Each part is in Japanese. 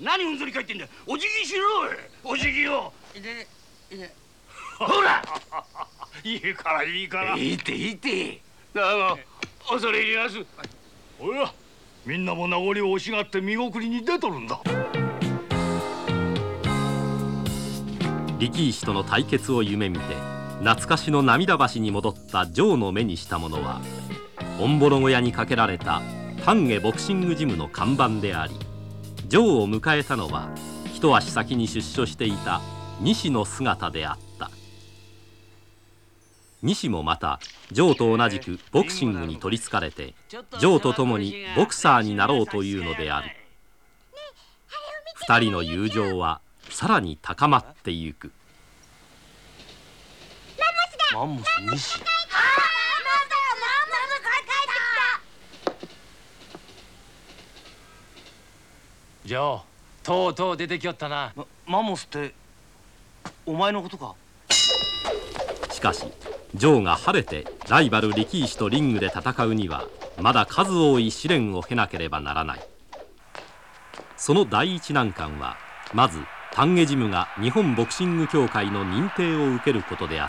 何うんざり返ってんだ。お辞儀しろお辞儀を。ほら。いいからいいから。いいっていいって。だが恐れ入ります。おやみんなも名残を惜しがって見送りに出とるんだ。力石との対決を夢見て懐かしの涙橋に戻ったジョの目にしたものはオンボロ小屋にかけられた丹下ボクシングジムの看板でありジョーを迎えたのは一足先に出所していた西の姿であった。西もまたジョーと同じくボクシングに取りつかれてジョーと共にボクサーになろうというのである。二人の友情はさらに高まってゆく。マンモス西ジョーとうとう出てきよったな。マモスってお前のことか？しかしジョーが晴れてライバル力石とリングで戦うにはまだ数多い試練を経なければならない。その第一難関はまず丹下ジムが日本ボクシング協会の認定を受けることであっ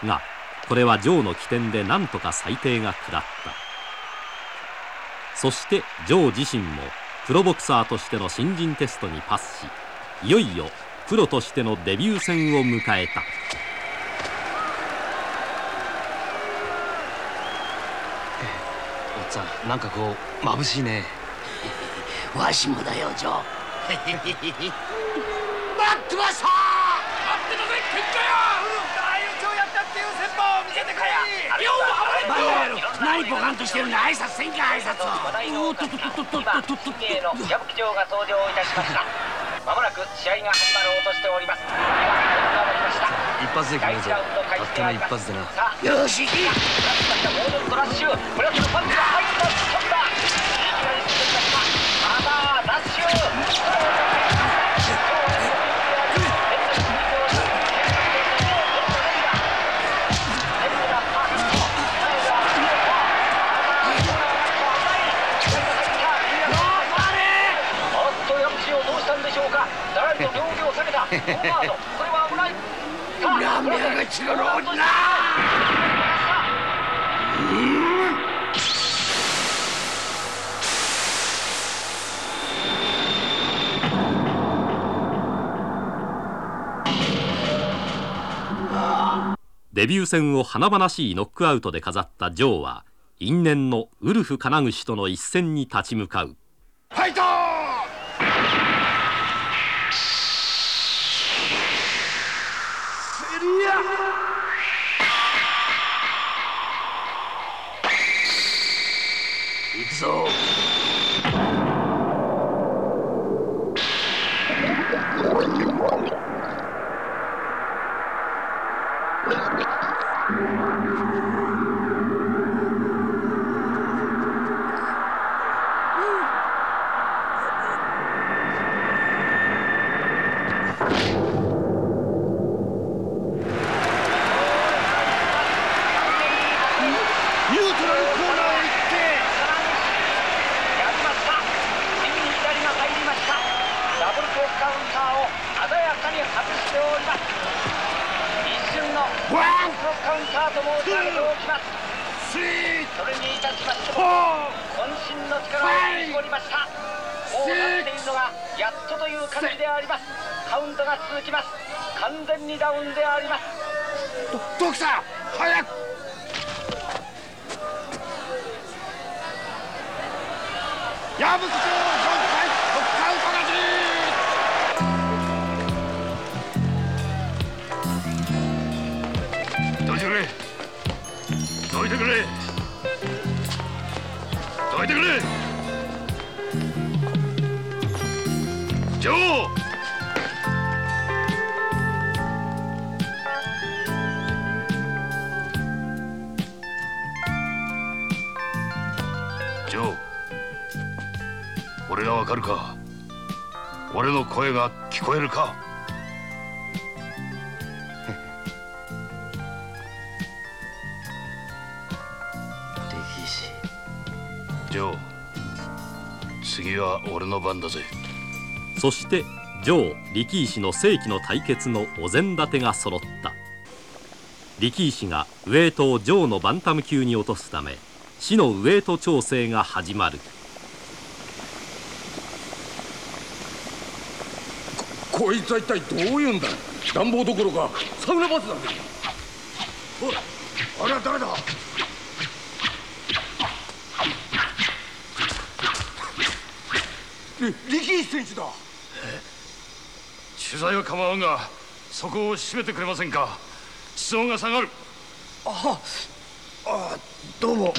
た。がこれはジョーの起点で何とか裁定が下った。そしてジョー自身もプロボクサーとしての新人テストにパスしいよいよプロとしてのデビュー戦を迎えた。おっつぁんなんかこう眩しいね。わしもだよジョー。待ってました待何ボカンとしてるんだ挨拶せんか挨拶を。おっとっとっとっとっとっと。っとが登場いたしました。まもなく試合が始まろうとしております。一発で決めぞたったの一発でな。よしいララッシュ。ラパンチが入った。ラーメンが違うなデビュー戦を華々しいノックアウトで飾ったジョーは因縁のウルフ金串との一戦に立ち向かう。ファイト It's all. かに外しております一瞬のダブルクロスカウンターと申し上げておきますスリーそれにいたしましても渾身の力を振り絞りましたもうなっているのがやっとという感じでありますカウントが続きます完全にダウンでありますドクター早く矢吹町くれ。どいてくれ。どいてくれ。ジョー。ジョー。俺がわかるか。俺の声が聞こえるか。力石ジョー次は俺の番だぜ。そして上力石の世紀の対決のお膳立てが揃った。力石がウエイトを上のバンタム級に落とすため死のウエイト調整が始まる。こいつは一体どういうんだ？暖房どころかサウナバスだぜ。おいあれは誰だ？力士選手だ。取材は構わんがそこを閉めてくれませんか。室温が下がる。ああどうも